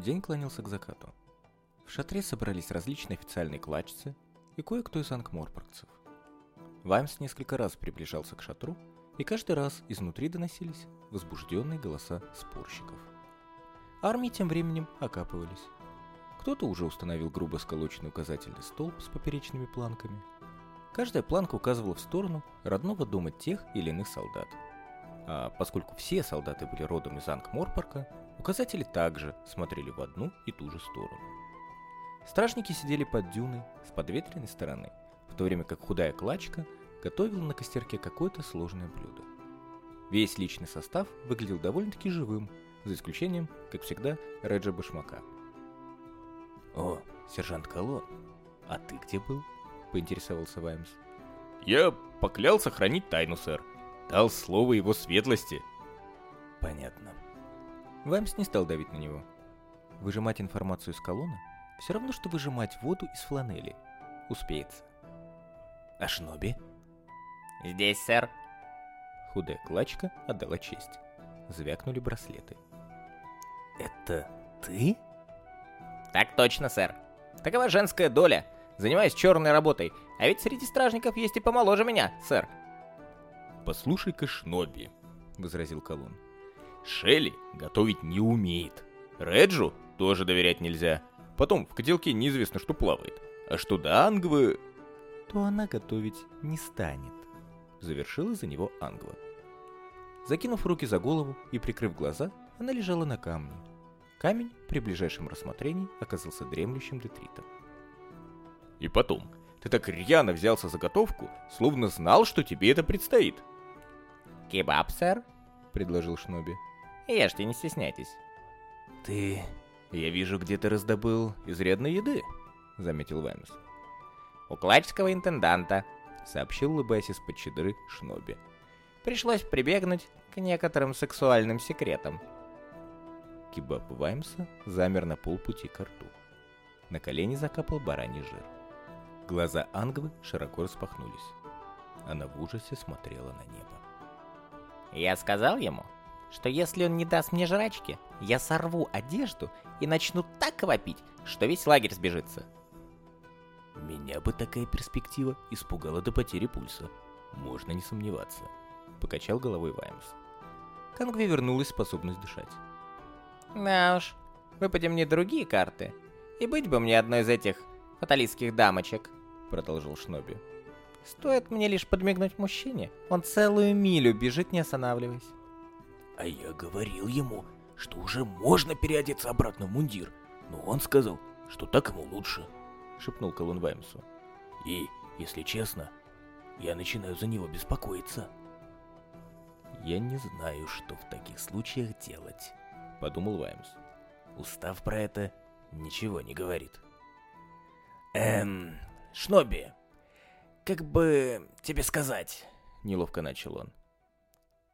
День клонился к закату. В шатре собрались различные официальные клачцы и кое-кто из ангморпоргцев. Ваймс несколько раз приближался к шатру, и каждый раз изнутри доносились возбужденные голоса спорщиков. Армии тем временем окапывались. Кто-то уже установил грубо сколоченный указательный столб с поперечными планками. Каждая планка указывала в сторону родного дома тех или иных солдат. А поскольку все солдаты были родом из Ангморпорка, указатели также смотрели в одну и ту же сторону. Стражники сидели под дюной с подветренной стороны, в то время как худая клачка готовила на костерке какое-то сложное блюдо. Весь личный состав выглядел довольно-таки живым, за исключением, как всегда, Реджа Башмака. «О, сержант Колон, а ты где был?» — поинтересовался Ваймс. «Я поклялся хранить тайну, сэр. Дал слово его светлости». «Понятно». Ваймс не стал давить на него. Выжимать информацию из колонны все равно, что выжимать воду из фланели. Успеется. А Шноби? «Здесь, сэр». Худая клачка отдала честь. Звякнули браслеты. «Это ты?» «Так точно, сэр. Такова женская доля. Занимаюсь черной работой. А ведь среди стражников есть и помоложе меня, сэр». «Послушай-ка, Шноби», — возразил Колон. «Шелли готовить не умеет. Реджу тоже доверять нельзя. Потом в котелке неизвестно, что плавает. А что до Ангвы...» «То она готовить не станет», — завершила за него Ангва. Закинув руки за голову и прикрыв глаза, она лежала на камне. Камень при ближайшем рассмотрении оказался дремлющим детритом. «И потом, ты так рьяно взялся за готовку, словно знал, что тебе это предстоит». «Кебаб, сэр?» — предложил Шноби. «Ешьте, не стесняйтесь». «Ты, я вижу, где ты раздобыл изрядной еды», — заметил Ваймс. «У клачского интенданта», — сообщил, улыбаясь из-под чедры Шноби. «Пришлось прибегнуть к некоторым сексуальным секретам». Кебаб Ваймса замер на полпути к рту. На колени закапал бараний жир. Глаза Ангвы широко распахнулись. Она в ужасе смотрела на небо. «Я сказал ему, что если он не даст мне жрачки, я сорву одежду и начну так вопить, что весь лагерь сбежится». «Меня бы такая перспектива испугала до потери пульса. Можно не сомневаться», — покачал головой Ваймс. К Ангве вернулась способность дышать. Да уж, выпади мне другие карты, и быть бы мне одной из этих фаталистских дамочек, продолжил Шноби. Стоит мне лишь подмигнуть мужчине, он целую милю бежит, не останавливаясь. А я говорил ему, что уже можно переодеться обратно в мундир, но он сказал, что так ему лучше, шепнул Колун Ваймсу. И, если честно, я начинаю за него беспокоиться. Я не знаю, что в таких случаях делать, подумал Ваймс. Устав про это ничего не говорит. Эм, Шноби, как бы тебе сказать, неловко начал он.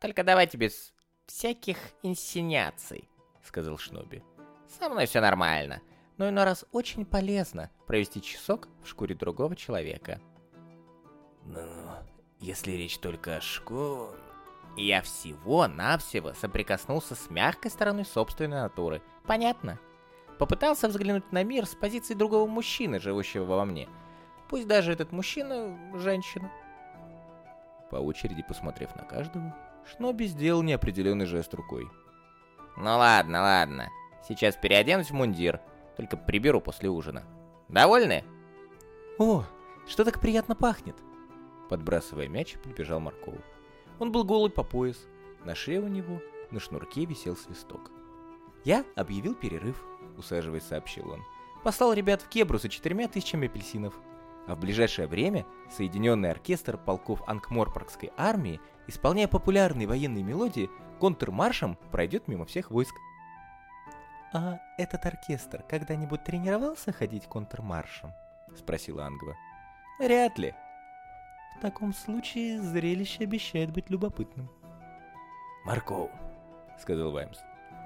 Только давайте без всяких инсиняций, сказал Шноби. Со мной все нормально, но иной раз очень полезно провести часок в шкуре другого человека. Ну, если речь только о шкуре... Я всего-навсего соприкоснулся с мягкой стороной собственной натуры. Понятно? Попытался взглянуть на мир с позиции другого мужчины, живущего во мне. Пусть даже этот мужчина – женщина. По очереди посмотрев на каждого, Шноби сделал неопределенный жест рукой. Ну ладно, ладно. Сейчас переоденусь в мундир. Только приберу после ужина. Довольны? О, что так приятно пахнет. Подбрасывая мяч, прибежал Марков. Он был голый по пояс. На шее у него на шнурке висел свисток. «Я объявил перерыв», — усаживаясь, сообщил он. «Послал ребят в Кебру за четырьмя тысячами апельсинов. А в ближайшее время Соединенный оркестр полков Ангморпоргской армии, исполняя популярные военные мелодии, контрмаршем пройдет мимо всех войск». «А этот оркестр когда-нибудь тренировался ходить контрмаршем?» — спросила Ангва. «Вряд ли», в таком случае зрелище обещает быть любопытным. «Марков», — сказал Ваймс,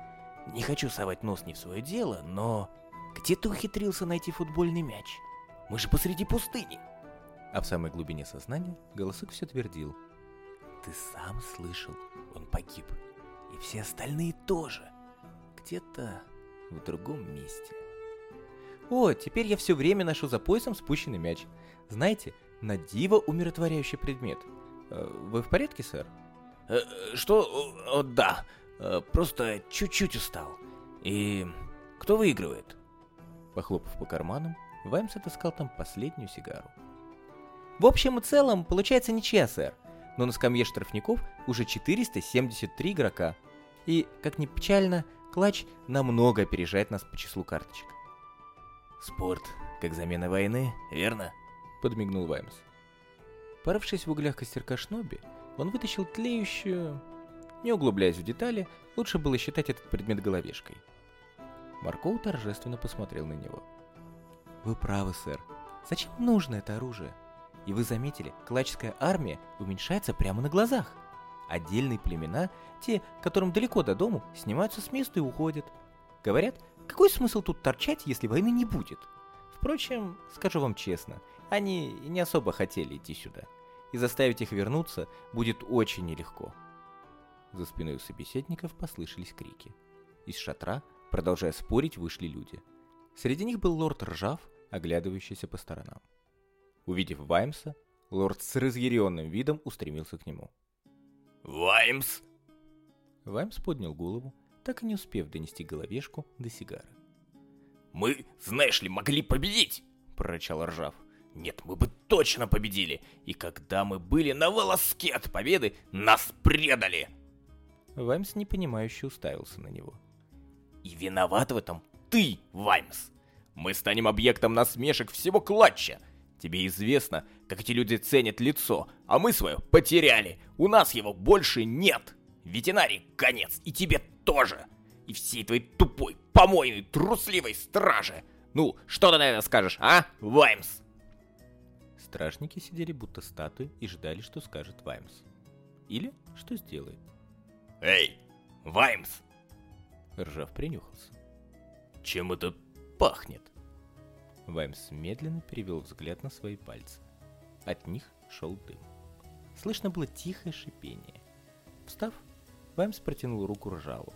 — «не хочу совать нос не в свое дело, но где ты ухитрился найти футбольный мяч? Мы же посреди пустыни!» А в самой глубине сознания голосок все твердил. «Ты сам слышал, он погиб. И все остальные тоже. Где-то в другом месте. О, теперь я все время ношу за поясом спущенный мяч. Знаете, на диво умиротворяющий предмет. Э, вы в порядке, сэр? Э, что? О, да. Э, просто чуть-чуть устал. И кто выигрывает? Похлопав по карманам, Ваймс отыскал там последнюю сигару. В общем и целом, получается ничья, сэр. Но на скамье штрафников уже 473 игрока. И, как ни печально, Клатч намного опережает нас по числу карточек. Спорт, как замена войны, верно? Подмигнул Ваймс. Порывшись в углях костерка Шноби, он вытащил тлеющую... Не углубляясь в детали, лучше было считать этот предмет головешкой. Маркоу торжественно посмотрел на него. «Вы правы, сэр. Зачем нужно это оружие? И вы заметили, клачская армия уменьшается прямо на глазах. Отдельные племена, те, которым далеко до дому, снимаются с места и уходят. Говорят, какой смысл тут торчать, если войны не будет? Впрочем, скажу вам честно, они не особо хотели идти сюда. И заставить их вернуться будет очень нелегко. За спиной у собеседников послышались крики. Из шатра, продолжая спорить, вышли люди. Среди них был лорд Ржав, оглядывающийся по сторонам. Увидев Ваймса, лорд с разъяренным видом устремился к нему. «Ваймс!» Ваймс поднял голову, так и не успев донести головешку до сигары. «Мы, знаешь ли, могли победить!» — прорычал Ржав. «Нет, мы бы точно победили! И когда мы были на волоске от победы, нас предали!» Ваймс непонимающе уставился на него. «И виноват в этом ты, Ваймс! Мы станем объектом насмешек всего клатча! Тебе известно, как эти люди ценят лицо, а мы свое потеряли. У нас его больше нет. Ветеринарий конец, и тебе тоже. И всей твоей тупой, помойной, трусливой страже. Ну, что ты на это скажешь, а, Ваймс? Стражники сидели будто статуи и ждали, что скажет Ваймс. Или что сделает. Эй, Ваймс! Ржав принюхался. Чем это пахнет? Ваймс медленно перевел взгляд на свои пальцы. От них шел дым. Слышно было тихое шипение. Встав, Ваймс протянул руку Ржаву.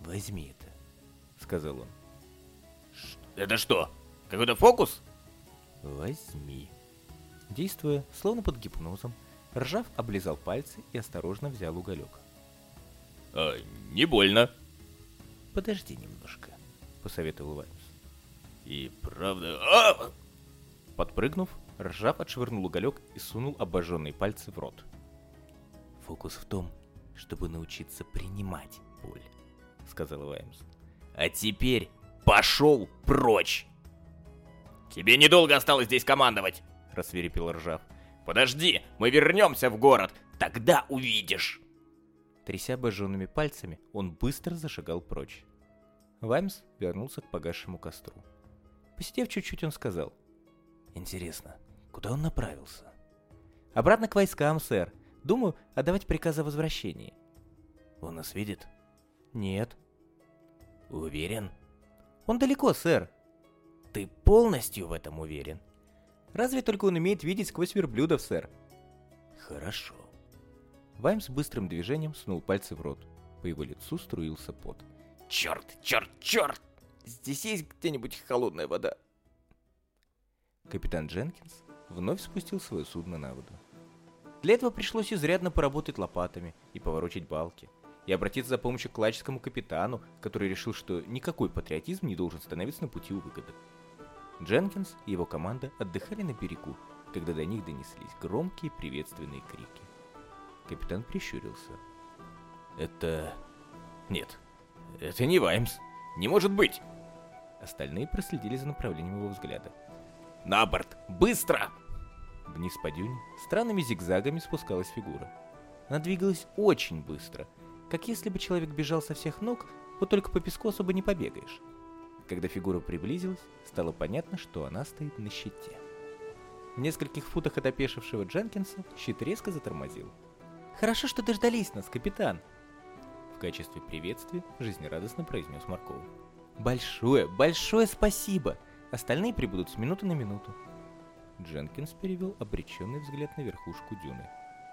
«Возьми это», — сказал он. «Это что, какой-то фокус?» «Возьми». Действуя, словно под гипнозом, Ржав облизал пальцы и осторожно взял уголек. «А, не больно». «Подожди немножко», — посоветовал Ваймс. И правда... А! Подпрыгнув, Ржав отшвырнул уголек и сунул обожженные пальцы в рот. «Фокус в том, чтобы научиться принимать боль», — сказал Ваймс. «А теперь пошел прочь!» «Тебе недолго осталось здесь командовать!» — рассверепел Ржав. «Подожди, мы вернемся в город, тогда увидишь!» Тряся обожженными пальцами, он быстро зашагал прочь. Ваймс вернулся к погасшему костру. Посидев чуть-чуть, он сказал. «Интересно, куда он направился?» «Обратно к войскам, сэр. Думаю, отдавать приказ о возвращении». «Он нас видит?» «Нет». «Уверен?» «Он далеко, сэр». «Ты полностью в этом уверен?» «Разве только он умеет видеть сквозь верблюдов, сэр». «Хорошо». Ваймс быстрым движением сунул пальцы в рот. По его лицу струился пот. «Черт, черт, черт!» Здесь есть где-нибудь холодная вода?» Капитан Дженкинс вновь спустил свое судно на воду. Для этого пришлось изрядно поработать лопатами и поворочить балки, и обратиться за помощью к клачскому капитану, который решил, что никакой патриотизм не должен становиться на пути у выгоды. Дженкинс и его команда отдыхали на берегу, когда до них донеслись громкие приветственные крики. Капитан прищурился. «Это... нет, это не Ваймс. Не может быть!» Остальные проследили за направлением его взгляда. «На борт! Быстро!» Вниз по дюне странными зигзагами спускалась фигура. Она двигалась очень быстро, как если бы человек бежал со всех ног, вот только по песку особо не побегаешь. Когда фигура приблизилась, стало понятно, что она стоит на щите. В нескольких футах от опешившего Дженкинса щит резко затормозил. «Хорошо, что дождались нас, капитан!» В качестве приветствия жизнерадостно произнес Марков. Большое, большое спасибо. Остальные прибудут с минуты на минуту. Дженкинс перевел обреченный взгляд на верхушку дюны.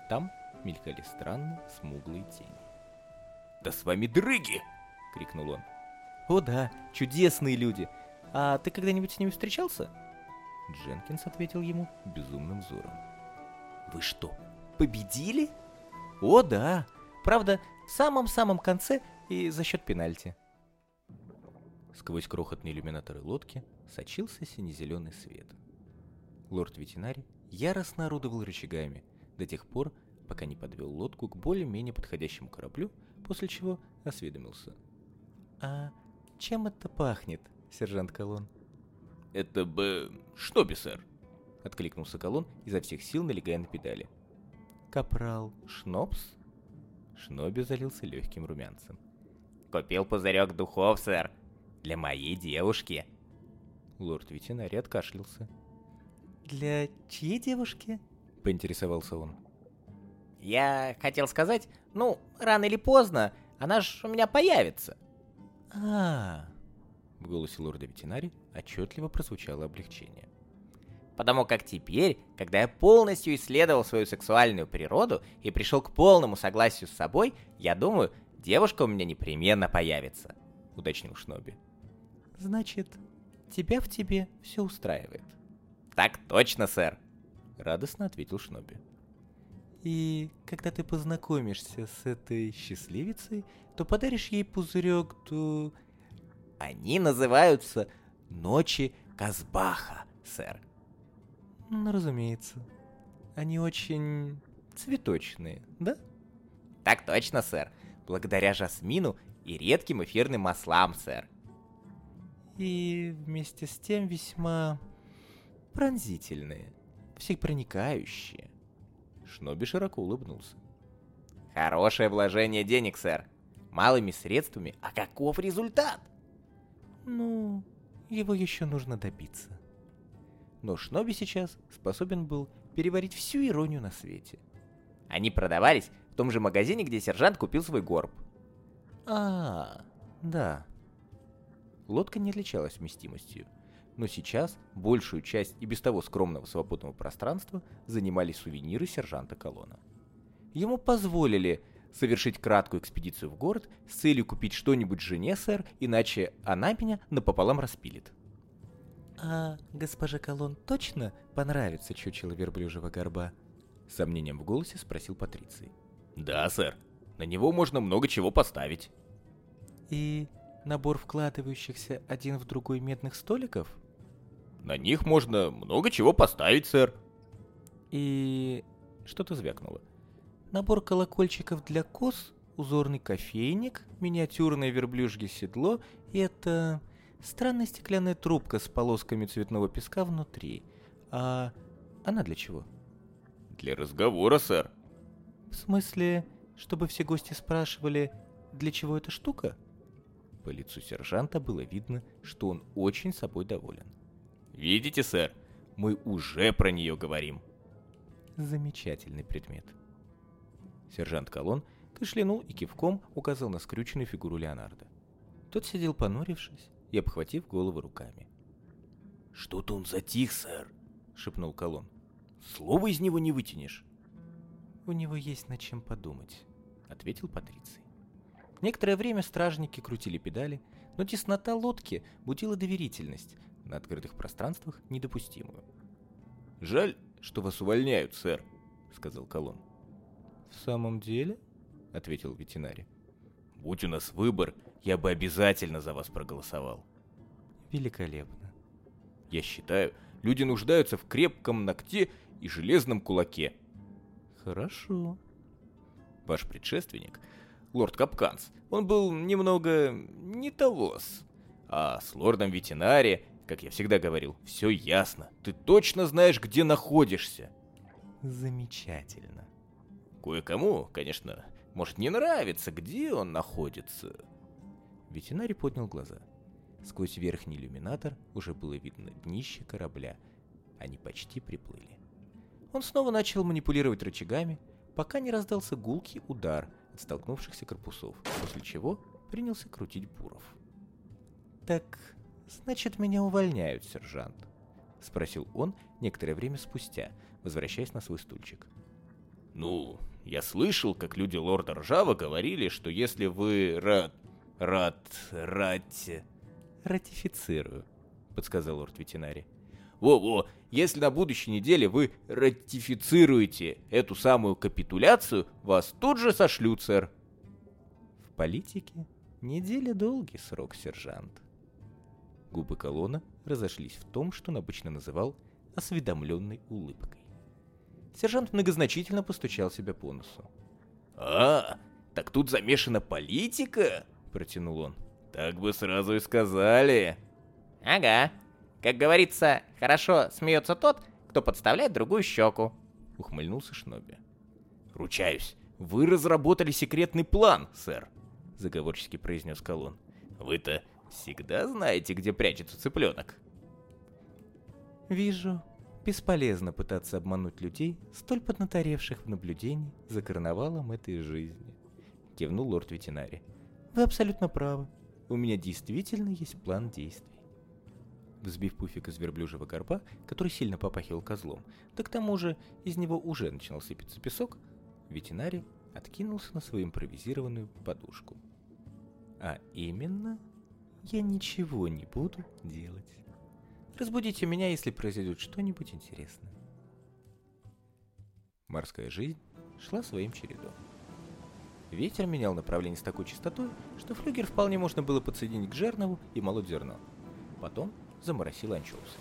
Там мелькали странные смуглые тени. «Да с вами дрыги!» — крикнул он. О да, чудесные люди. А ты когда-нибудь с ними встречался? Дженкинс ответил ему безумным взором. Вы что, победили? О да, правда, в самом-самом конце и за счет пенальти. Сквозь крохотные иллюминаторы лодки сочился сине-зеленый свет. Лорд-ветеринарий яростно орудовал рычагами до тех пор, пока не подвел лодку к более-менее подходящему кораблю, после чего осведомился. «А чем это пахнет, сержант Колон?» «Это бы... что, сэр?» — откликнулся Колон, изо всех сил налегая на педали. «Капрал Шнопс?» Шноби залился легким румянцем. «Купил пузырек духов, сэр, для моей девушки». Лорд-ветеринарий откашлялся. «Для чьей девушки?» — поинтересовался он. «Я хотел сказать, ну, рано или поздно, она ж у меня появится». А, В голосе лорда-ветеринария отчетливо прозвучало облегчение. Потому как теперь, когда я полностью исследовал свою сексуальную природу и пришел к полному согласию с собой, я думаю, девушка у меня непременно появится», — уточнил Шноби. «Значит, тебя в тебе все устраивает?» «Так точно, сэр», — радостно ответил Шноби. «И когда ты познакомишься с этой счастливицей, то подаришь ей пузырек, то...» «Они называются Ночи Казбаха, сэр». «Ну, разумеется. Они очень цветочные, да?» «Так точно, сэр. Благодаря жасмину и редким эфирным маслам, сэр». «И вместе с тем весьма пронзительные, всепроникающие. Шноби широко улыбнулся. Хорошее вложение денег, сэр. Малыми средствами, а каков результат? Ну, его еще нужно добиться. Но Шноби сейчас способен был переварить всю иронию на свете. Они продавались в том же магазине, где сержант купил свой горб. А, да. Лодка не отличалась вместимостью, но сейчас большую часть и без того скромного свободного пространства занимали сувениры сержанта Колона. Ему позволили совершить краткую экспедицию в город с целью купить что-нибудь жене, сэр, иначе она меня напополам распилит. «А госпожа Колон точно понравится чучело верблюжьего горба?» С сомнением в голосе спросил Патриций. «Да, сэр. На него можно много чего поставить». «И набор вкладывающихся один в другой медных столиков?» На них можно много чего поставить, сэр. И что-то звякнуло. Набор колокольчиков для коз, узорный кофейник, миниатюрное верблюжье седло и это странная стеклянная трубка с полосками цветного песка внутри. А она для чего? Для разговора, сэр. В смысле, чтобы все гости спрашивали, для чего эта штука? По лицу сержанта было видно, что он очень собой доволен. Видите, сэр, мы уже про нее говорим. Замечательный предмет. Сержант Колон кашлянул и кивком указал на скрюченную фигуру Леонардо. Тот сидел понурившись и обхватив голову руками. «Что-то он затих, сэр», — шепнул Колон. «Слова из него не вытянешь». «У него есть над чем подумать», — ответил Патриций. Некоторое время стражники крутили педали, но теснота лодки будила доверительность, на открытых пространствах недопустимую. «Жаль, что вас увольняют, сэр», — сказал Колон. «В самом деле?» — ответил ветеринарий. «Будь у нас выбор, я бы обязательно за вас проголосовал». «Великолепно». «Я считаю, люди нуждаются в крепком ногте и железном кулаке». «Хорошо». «Ваш предшественник, лорд Капканс, он был немного не тогос, а с лордом ветеринария как я всегда говорил, все ясно. Ты точно знаешь, где находишься. Замечательно. Кое-кому, конечно, может не нравится, где он находится. Ветеринарий поднял глаза. Сквозь верхний иллюминатор уже было видно днище корабля. Они почти приплыли. Он снова начал манипулировать рычагами, пока не раздался гулкий удар от столкнувшихся корпусов, после чего принялся крутить буров. «Так «Значит, меня увольняют, сержант?» — спросил он некоторое время спустя, возвращаясь на свой стульчик. «Ну, я слышал, как люди лорда Ржава говорили, что если вы рад... Рат... рат... «Ратифицирую», — подсказал лорд-ветеринарий. Во-во, если на будущей неделе вы ратифицируете эту самую капитуляцию, вас тут же сошлют, сэр. В политике неделя долгий срок, сержант. Губы колонна разошлись в том, что он обычно называл осведомленной улыбкой. Сержант многозначительно постучал себя по носу. «А, так тут замешана политика?» — протянул он. «Так бы сразу и сказали». «Ага. Как говорится, хорошо смеется тот, кто подставляет другую щеку», — ухмыльнулся Шноби. «Ручаюсь, вы разработали секретный план, сэр», — заговорчески произнес Колон. «Вы-то всегда знаете, где прячется цыпленок?» «Вижу, бесполезно пытаться обмануть людей, столь поднаторевших в наблюдении за карнавалом этой жизни», — кивнул лорд-ветеринарий. «Вы абсолютно правы. У меня действительно есть план действий». Взбив пуфик из верблюжьего горба, который сильно попахивал козлом, да к тому же из него уже начинал сыпаться песок, ветеринарий откинулся на свою импровизированную подушку. А именно, я ничего не буду делать. Разбудите меня, если произойдет что-нибудь интересное. Морская жизнь шла своим чередом. Ветер менял направление с такой частотой, что флюгер вполне можно было подсоединить к жернову и молоть зерно. Потом заморосил анчоусы.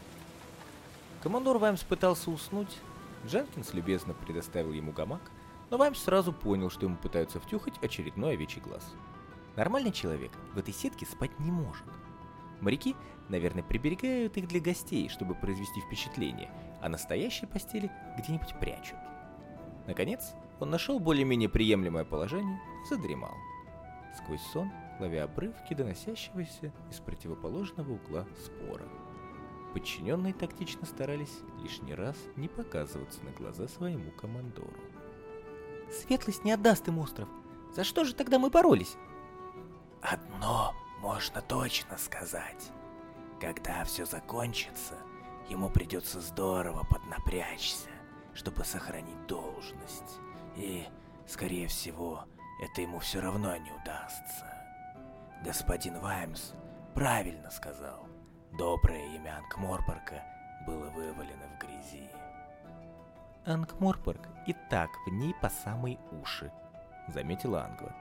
Командор Ваймс пытался уснуть, Дженкинс любезно предоставил ему гамак, но Ваймс сразу понял, что ему пытаются втюхать очередной овечий глаз. Нормальный человек в этой сетке спать не может. Моряки, наверное, приберегают их для гостей, чтобы произвести впечатление, а настоящие постели где-нибудь прячут. Наконец, он нашел более-менее приемлемое положение и задремал. Сквозь сон, ловя обрывки доносящегося из противоположного угла спора. Подчиненные тактично старались лишний раз не показываться на глаза своему командору. «Светлость не отдаст им остров. За что же тогда мы боролись?» «Одно можно точно сказать. Когда все закончится, ему придется здорово поднапрячься, чтобы сохранить должность. И, скорее всего, это ему все равно не удастся. Господин Ваймс правильно сказал. Доброе имя Анкморпорка было вывалено в грязи. Ангморпорг и так в ней по самой уши, заметила Ангва.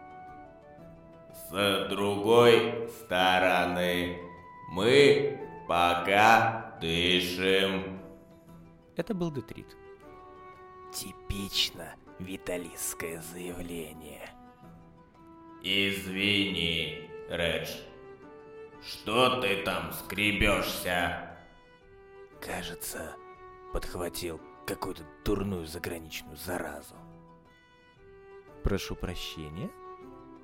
С другой стороны, мы пока дышим. Это был Детрит. Типично виталистское заявление. Извини, Редж. Что ты там скребешься? Кажется, подхватил какую-то дурную заграничную заразу. Прошу прощения.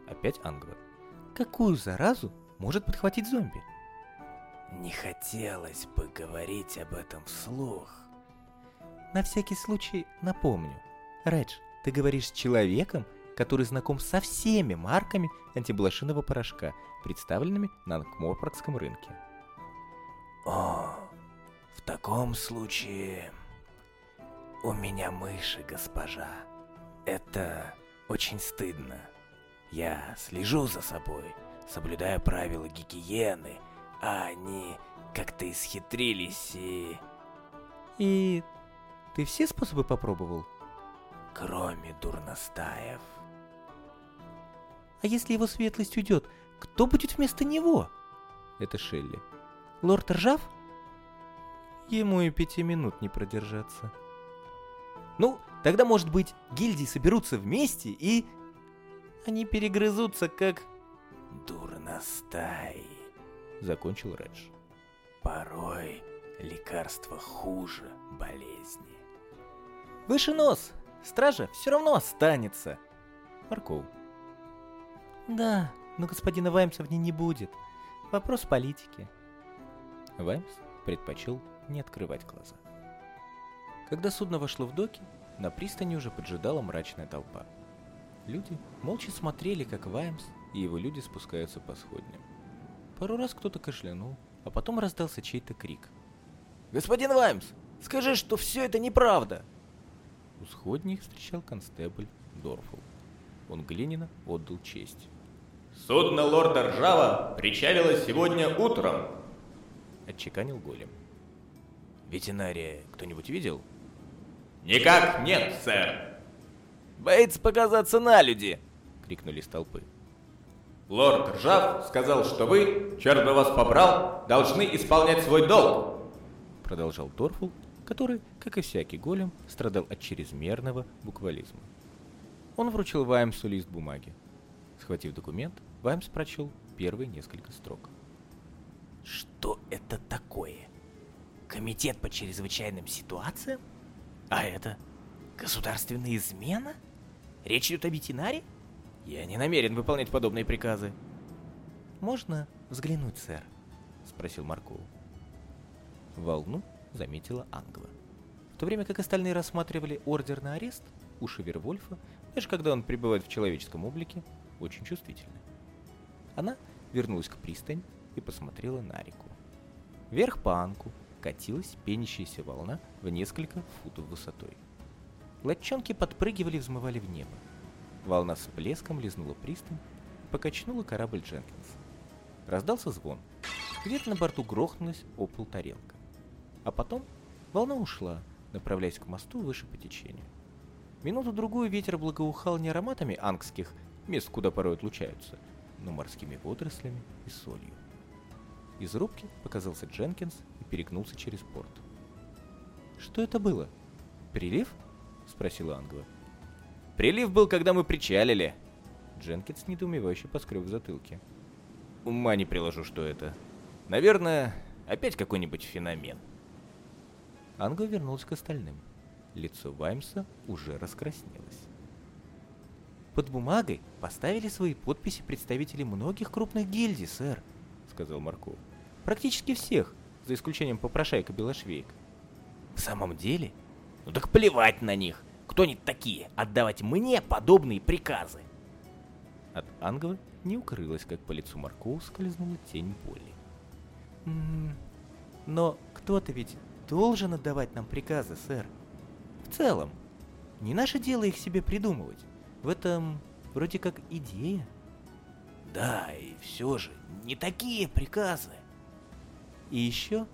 Опять Ангва. Какую заразу может подхватить зомби? Не хотелось бы говорить об этом вслух. На всякий случай напомню. Редж, ты говоришь с человеком, который знаком со всеми марками антиблошиного порошка, представленными на Анкморпоргском рынке. О, в таком случае... У меня мыши, госпожа. Это очень стыдно. Я слежу за собой, соблюдая правила гигиены, а они как-то исхитрились и... И ты все способы попробовал? Кроме дурностаев. А если его светлость уйдет, кто будет вместо него? Это Шелли. Лорд Ржав? Ему и пяти минут не продержаться. Ну, тогда, может быть, гильдии соберутся вместе и... Они перегрызутся, как... Дурностаи. Закончил Редж. Порой лекарство хуже болезни. Выше нос! Стража все равно останется. Марков. Да, но господина Ваймса в ней не будет. Вопрос политики. Ваймс предпочел не открывать глаза. Когда судно вошло в доки, на пристани уже поджидала мрачная толпа. Люди молча смотрели, как Ваймс и его люди спускаются по сходням. Пару раз кто-то кашлянул, а потом раздался чей-то крик. «Господин Ваймс, скажи, что все это неправда!» У сходней их встречал констебль Дорфул. Он Глинина отдал честь. Судно лорда Ржава причалило сегодня утром, отчеканил голем. Ветеринария кто-нибудь видел? Никак нет, сэр. Боится показаться на люди, крикнули с толпы. Лорд Ржав сказал, что вы, черт бы вас побрал, должны исполнять свой долг, продолжал Торфул, который, как и всякий голем, страдал от чрезмерного буквализма. Он вручил Ваймсу лист бумаги. Схватив документ, Ваймс прочел первые несколько строк. Что это такое? Комитет по чрезвычайным ситуациям? А это государственная измена? Речь идет о ветеринаре? Я не намерен выполнять подобные приказы. «Можно взглянуть, сэр?» — спросил Марков. Волну заметила Ангва. В то время как остальные рассматривали ордер на арест, уши Вервольфа, даже когда он пребывает в человеческом облике, очень чувствительны. Она вернулась к пристани и посмотрела на реку. Вверх по Анку катилась пенящаяся волна в несколько футов высотой. Лодчонки подпрыгивали и взмывали в небо. Волна с плеском лизнула пристань, покачнула корабль Дженкинс. Раздался звон. Где-то на борту грохнулась опол тарелка. А потом волна ушла, направляясь к мосту выше по течению. Минуту-другую ветер благоухал не ароматами ангских, мест, куда порой отлучаются, но морскими водорослями и солью. Из рубки показался Дженкинс и перегнулся через порт. «Что это было? Прилив?» — спросила Ангва. Прилив был, когда мы причалили. Дженкинс недоумевающе поскреб в затылке. Ума не приложу, что это. Наверное, опять какой-нибудь феномен. Анго вернулся к остальным. Лицо Ваймса уже раскраснелось. «Под бумагой поставили свои подписи представители многих крупных гильдий, сэр», — сказал Марков. «Практически всех, за исключением попрошайка Белошвейк». «В самом деле? Ну так плевать на них кто они такие, отдавать мне подобные приказы? От Ангова не укрылось, как по лицу Маркоу скользнула тень боли. М -м но кто-то ведь должен отдавать нам приказы, сэр. В целом, не наше дело их себе придумывать. В этом вроде как идея. Да, и все же, не такие приказы. И еще,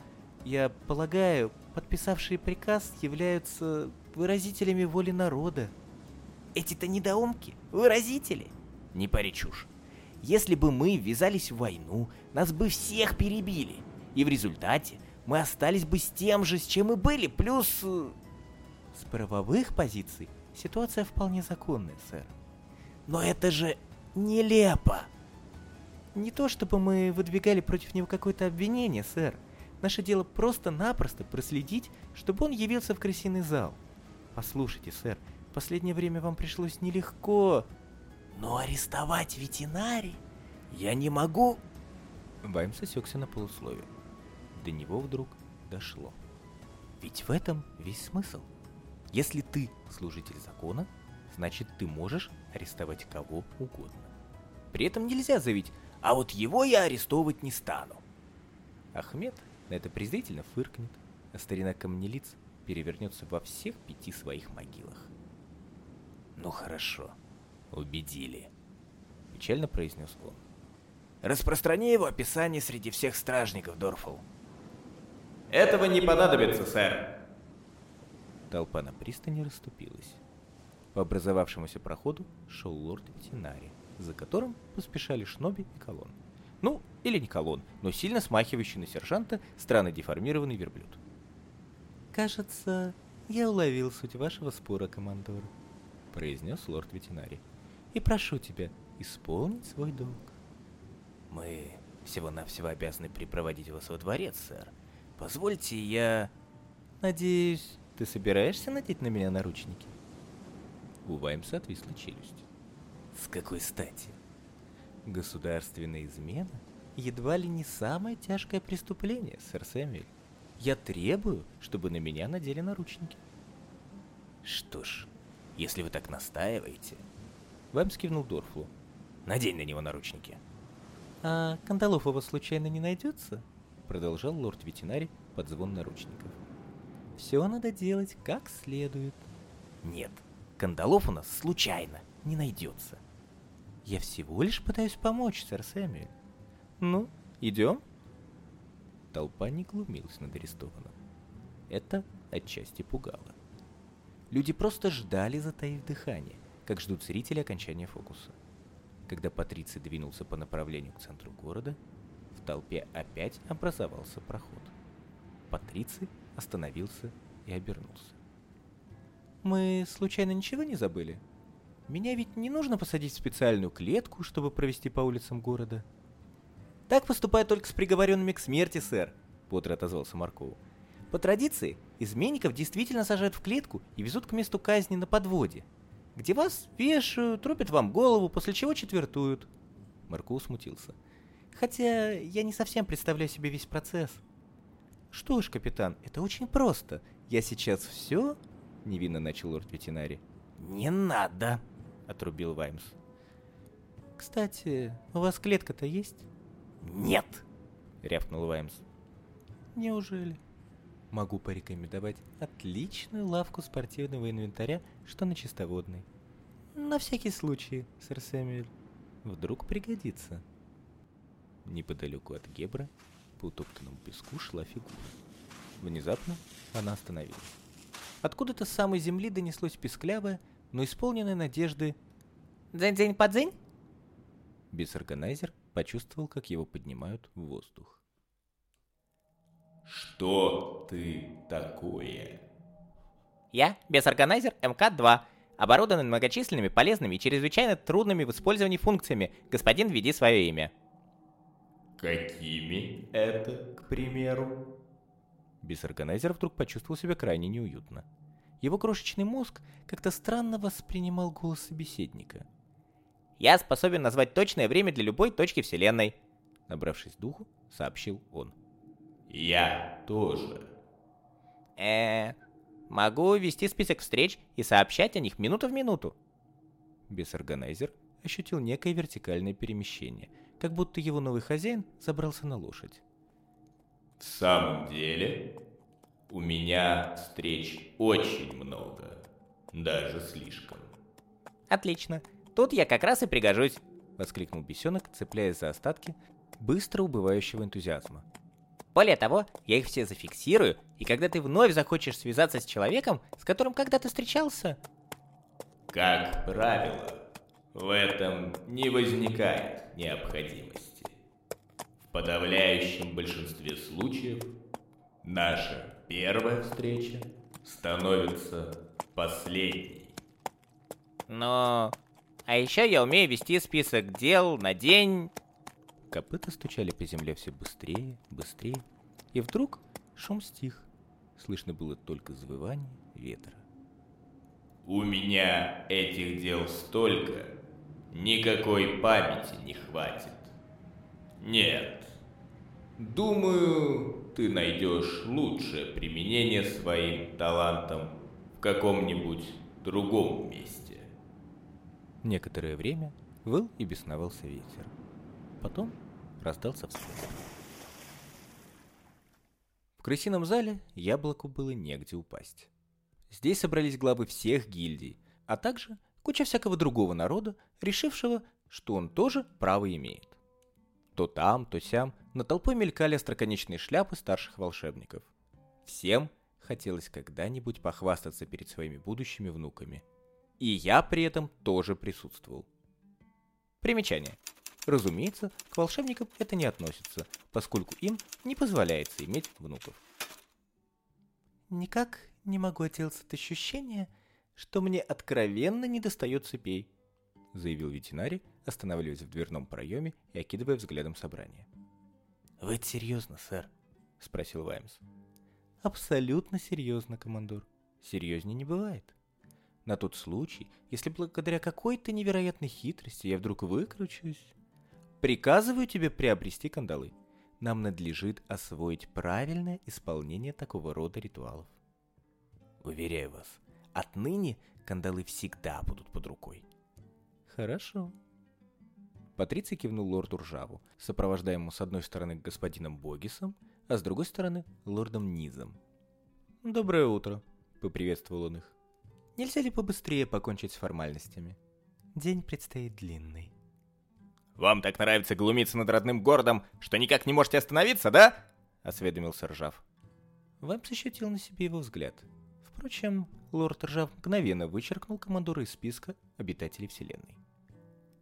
я полагаю, подписавшие приказ являются выразителями воли народа. Эти-то недоумки, выразители. Не пари чушь. Если бы мы ввязались в войну, нас бы всех перебили. И в результате мы остались бы с тем же, с чем и были, плюс... Э, с правовых позиций ситуация вполне законная, сэр. Но это же нелепо. Не то чтобы мы выдвигали против него какое-то обвинение, сэр. Наше дело просто-напросто проследить, чтобы он явился в крысиный зал. Послушайте, сэр, в последнее время вам пришлось нелегко. Но арестовать ветеринарий я не могу. Ваймс осекся на полусловие. До него вдруг дошло. Ведь в этом весь смысл. Если ты служитель закона, значит ты можешь арестовать кого угодно. При этом нельзя заявить, а вот его я арестовывать не стану. Ахмед на это презрительно фыркнет, а старина камнелиц перевернется во всех пяти своих могилах. «Ну хорошо, убедили», — печально произнес он. «Распространи его описание среди всех стражников, Дорфул». «Этого не понадобится, сэр». Толпа на пристани расступилась. По образовавшемуся проходу шел лорд Ветинари, за которым поспешали Шноби и Колон. Ну, или не Колон, но сильно смахивающий на сержанта странно деформированный верблюд. «Кажется, я уловил суть вашего спора, командор», — произнес лорд ветеринарий. «И прошу тебя исполнить свой долг». «Мы всего-навсего обязаны припроводить вас во дворец, сэр. Позвольте, я...» «Надеюсь, ты собираешься надеть на меня наручники?» У Ваймса отвисла челюсть. «С какой стати?» «Государственная измена едва ли не самое тяжкое преступление, сэр Сэмюэль. Я требую, чтобы на меня надели наручники. Что ж, если вы так настаиваете... Вам скивнул Дорфлу. Надень на него наручники. А кандалов у вас случайно не найдется? Продолжал лорд ветеринарий под звон наручников. Все надо делать как следует. Нет, кандалов у нас случайно не найдется. Я всего лишь пытаюсь помочь, сэр Сэмюэль. Ну, идем? Толпа не глумилась над арестованным. Это отчасти пугало. Люди просто ждали, затаив дыхание, как ждут зрители окончания фокуса. Когда Патриций двинулся по направлению к центру города, толпе опять образовался проход. Патриций остановился и обернулся. «Мы случайно ничего не забыли? Меня ведь не нужно посадить в специальную клетку, чтобы провести по улицам города». «Так поступают только с приговоренными к смерти, сэр», — Поттер отозвался Маркову. «По традиции, изменников действительно сажают в клетку и везут к месту казни на подводе, где вас вешают, трупят вам голову, после чего четвертуют». Марков смутился. «Хотя я не совсем представляю себе весь процесс». «Что ж, капитан, это очень просто. Я сейчас все...» — невинно начал лорд ветеринари. «Не надо!» — отрубил Ваймс. «Кстати, у вас клетка-то есть?» «Нет!» — рявкнул Ваймс. «Неужели?» Могу порекомендовать отличную лавку спортивного инвентаря, что на чистоводной. На всякий случай, сэр Сэмюэль. Вдруг пригодится. Неподалеку от Гебра по утоптанному песку шла фигура. Внезапно она остановилась. Откуда-то с самой земли донеслось песклявое, но исполненное надежды «Дзень-дзень-подзень?» Бисорганайзер почувствовал, как его поднимают в воздух. «Что ты такое?» Я бесорганайзер МК-2, оборудованный многочисленными полезными и чрезвычайно трудными в использовании функциями. Господин, введи свое имя. Какими это, к примеру? Бисорганайзер вдруг почувствовал себя крайне неуютно. Его крошечный мозг как-то странно воспринимал голос собеседника. «Я способен назвать точное время для любой точки Вселенной», набравшись духу, сообщил он. Я тоже. э могу вести список встреч и сообщать о них минуту в минуту. Бесорганайзер ощутил некое вертикальное перемещение, как будто его новый хозяин забрался на лошадь. В самом деле, у меня встреч очень много, даже слишком. Отлично, тут я как раз и пригожусь, воскликнул бесенок, цепляясь за остатки быстро убывающего энтузиазма. Более того, я их все зафиксирую, и когда ты вновь захочешь связаться с человеком, с которым когда-то встречался... Как правило, в этом не возникает необходимости. В подавляющем большинстве случаев наша первая встреча становится последней. Но... А еще я умею вести список дел на день... Копыта стучали по земле все быстрее, быстрее, и вдруг шум стих. Слышно было только завывание ветра. У меня этих дел столько, никакой памяти не хватит. Нет. Думаю, ты найдешь лучшее применение своим талантам в каком-нибудь другом месте. Некоторое время выл и бесновался ветер. Потом раздался всплеск. В крысином зале яблоку было негде упасть. Здесь собрались главы всех гильдий, а также куча всякого другого народа, решившего, что он тоже право имеет. То там, то сям на толпой мелькали остроконечные шляпы старших волшебников. Всем хотелось когда-нибудь похвастаться перед своими будущими внуками. И я при этом тоже присутствовал. Примечание. Разумеется, к волшебникам это не относится, поскольку им не позволяется иметь внуков. Никак не могу отделаться от ощущения, что мне откровенно не достает цепей, заявил ветеринарий, останавливаясь в дверном проеме и окидывая взглядом собрание. «Вы это серьезно, сэр?» — спросил Ваймс. «Абсолютно серьезно, командор. Серьезнее не бывает. На тот случай, если благодаря какой-то невероятной хитрости я вдруг выкручусь, Приказываю тебе приобрести кандалы. Нам надлежит освоить правильное исполнение такого рода ритуалов. Уверяю вас, отныне кандалы всегда будут под рукой. Хорошо. Патриций кивнул лорду Ржаву, сопровождаемому с одной стороны господином Богисом, а с другой стороны лордом Низом. «Доброе утро», — поприветствовал он их. «Нельзя ли побыстрее покончить с формальностями? День предстоит длинный». Вам так нравится глумиться над родным городом, что никак не можете остановиться, да?» — осведомился Ржав. Ваймс ощутил на себе его взгляд. Впрочем, лорд Ржав мгновенно вычеркнул командора из списка обитателей Вселенной.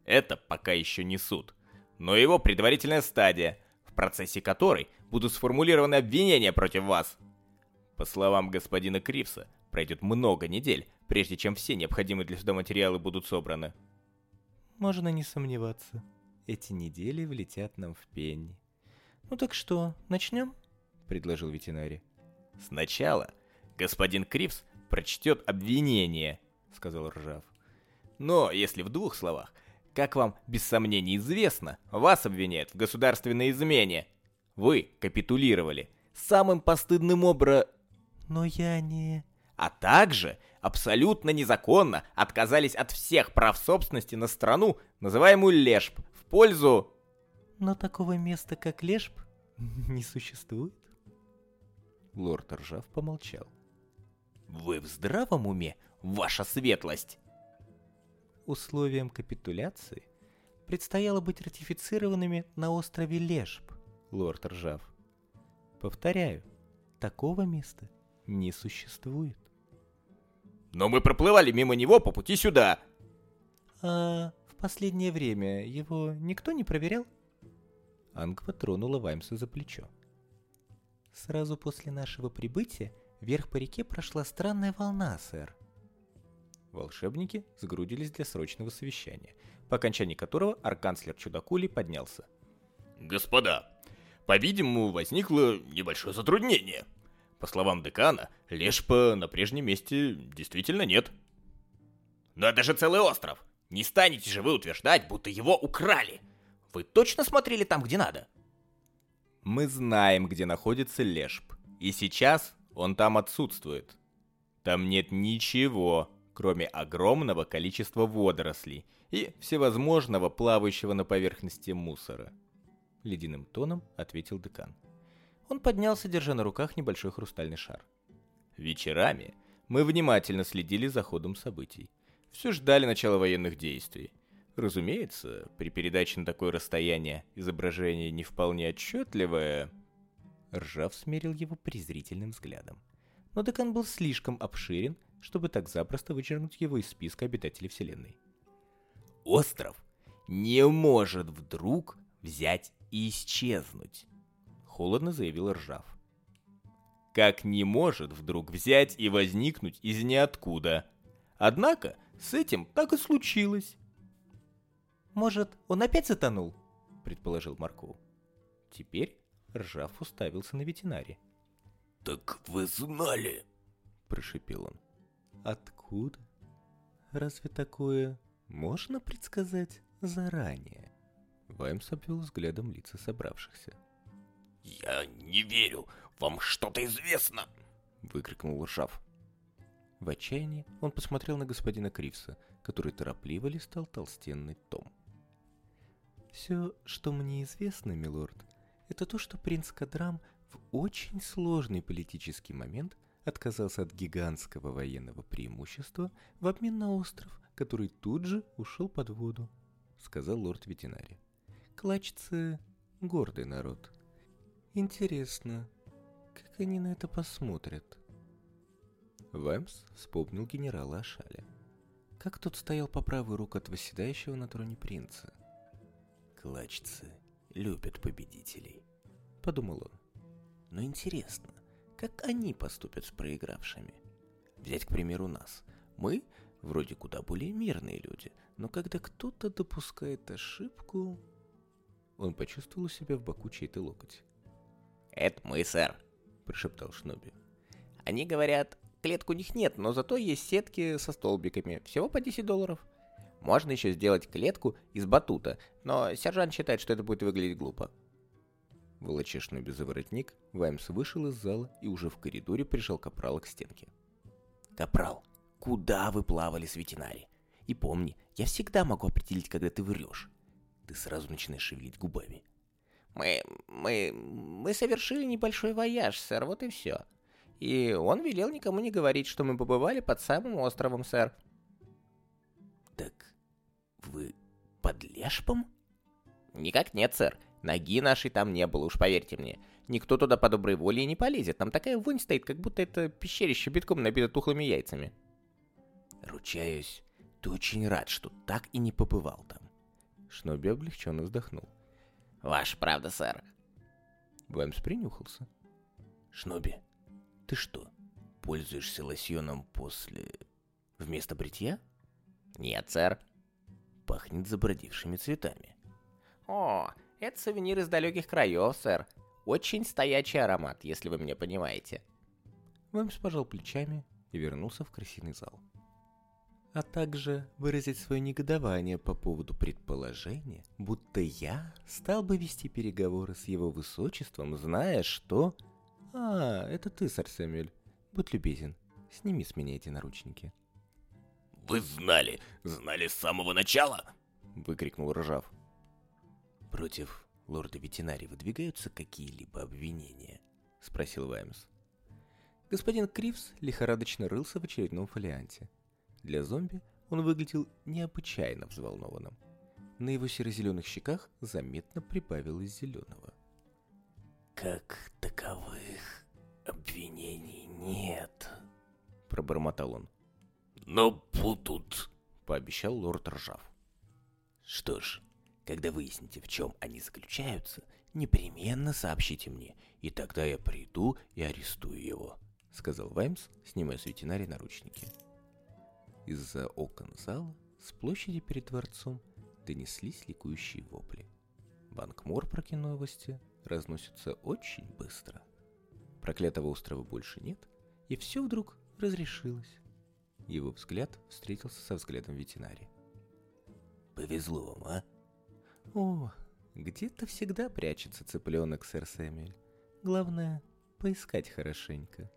Это пока еще не суд, но его предварительная стадия, в процессе которой будут сформулированы обвинения против вас. По словам господина Кривса, пройдет много недель, прежде чем все необходимые для суда материалы будут собраны. Можно не сомневаться. Эти недели влетят нам в пенни. Ну так что, начнем? Предложил ветеринарий. Сначала господин Кривс прочтет обвинение, сказал Ржав. Но, если в двух словах, как вам без сомнений известно, вас обвиняют в государственной измене. Вы капитулировали. Самым постыдным образом... Но я не... А также абсолютно незаконно отказались от всех прав собственности на страну, называемую Лешп, в пользу... Но такого места, как Лешп, не существует. Лорд Ржав помолчал. Вы в здравом уме, ваша светлость? Условием капитуляции предстояло быть ратифицированными на острове Лешп, лорд Ржав. Повторяю, такого места не существует. Но мы проплывали мимо него по пути сюда. А в последнее время его никто не проверял? Ангва тронула Ваймса за плечо. Сразу после нашего прибытия вверх по реке прошла странная волна, сэр. Волшебники сгрудились для срочного совещания, по окончании которого арканцлер Чудакули поднялся. «Господа, по-видимому, возникло небольшое затруднение. По словам декана, Лешпа на прежнем месте действительно нет. Но это же целый остров. Не станете же вы утверждать, будто его украли. Вы точно смотрели там, где надо? Мы знаем, где находится Лешп. И сейчас он там отсутствует. Там нет ничего, кроме огромного количества водорослей и всевозможного плавающего на поверхности мусора. Ледяным тоном ответил декан. Он поднялся, держа на руках небольшой хрустальный шар. Вечерами мы внимательно следили за ходом событий. Все ждали начала военных действий. Разумеется, при передаче на такое расстояние изображение не вполне отчетливое... Ржав смерил его презрительным взглядом. Но декан был слишком обширен, чтобы так запросто вычеркнуть его из списка обитателей Вселенной. Остров не может вдруг взять и исчезнуть холодно заявил Ржав. Как не может вдруг взять и возникнуть из ниоткуда. Однако с этим так и случилось. Может, он опять затонул? предположил Марков. Теперь Ржав уставился на ветеринаре. «Так вы знали?» – прошепел он. «Откуда? Разве такое можно предсказать заранее?» Ваймс обвел взглядом лица собравшихся. «Я не верю! Вам что-то известно!» — выкрикнул Ржав. В отчаянии он посмотрел на господина Кривса, который торопливо листал толстенный том. «Все, что мне известно, милорд, это то, что принц Кадрам в очень сложный политический момент отказался от гигантского военного преимущества в обмен на остров, который тут же ушел под воду», — сказал лорд ветеринарий. «Клачцы — гордый народ». Интересно, как они на это посмотрят? Вэмс вспомнил генерала Ашаля. Как тот стоял по правую руку от восседающего на троне принца. «Клачцы любят победителей», — подумал он. «Но интересно, как они поступят с проигравшими? Взять, к примеру, нас. Мы вроде куда более мирные люди, но когда кто-то допускает ошибку...» Он почувствовал себя в боку чей-то локоть. «Это мы, сэр», — прошептал Шноби. «Они говорят, клеток у них нет, но зато есть сетки со столбиками, всего по 10 долларов. Можно еще сделать клетку из батута, но сержант считает, что это будет выглядеть глупо». Волоча Шноби за воротник, Ваймс вышел из зала и уже в коридоре прижал Капрала к стенке. «Капрал, куда вы плавали с ветеринари? И помни, я всегда могу определить, когда ты врешь. Ты сразу начинаешь шевелить губами. Мы... мы... мы совершили небольшой вояж, сэр, вот и все. И он велел никому не говорить, что мы побывали под самым островом, сэр. Так вы под Лешпом? Никак нет, сэр. Ноги нашей там не было, уж поверьте мне. Никто туда по доброй воле и не полезет. Там такая вонь стоит, как будто это пещерище битком набито тухлыми яйцами. Ручаюсь, ты очень рад, что так и не побывал там. Шноби облегченно вздохнул. Ваша правда, сэр. Ваймс принюхался. Шноби, ты что, пользуешься лосьоном после... вместо бритья? Нет, сэр. Пахнет забродившими цветами. О, это сувенир из далеких краев, сэр. Очень стоячий аромат, если вы меня понимаете. Ваймс пожал плечами и вернулся в крысиный зал. А также выразить свое негодование по поводу предположения, будто я стал бы вести переговоры с его высочеством, зная, что... А, это ты, сэр Сэмюэль. Будь любезен, сними с меня эти наручники. «Вы знали, знали с самого начала!» — выкрикнул Ржав. «Против лорда ветеринария выдвигаются какие-либо обвинения?» — спросил Ваймс. Господин Кривс лихорадочно рылся в очередном фолианте. Для зомби он выглядел необычайно взволнованным. На его серо-зеленых щеках заметно прибавилось зеленого. «Как таковых обвинений нет», — пробормотал он. «Но будут», — пообещал лорд Ржав. «Что ж, когда выясните, в чем они заключаются, непременно сообщите мне, и тогда я приду и арестую его», — сказал Ваймс, снимая с ветеринария наручники. Из-за окон зала с площади перед дворцом донеслись ликующие вопли. Банк Морпроки новости разносятся очень быстро. Проклятого острова больше нет, и все вдруг разрешилось. Его взгляд встретился со взглядом ветеринария. «Повезло вам, а?» «О, где-то всегда прячется цыпленок, сэр Сэмюэль. Главное, поискать хорошенько».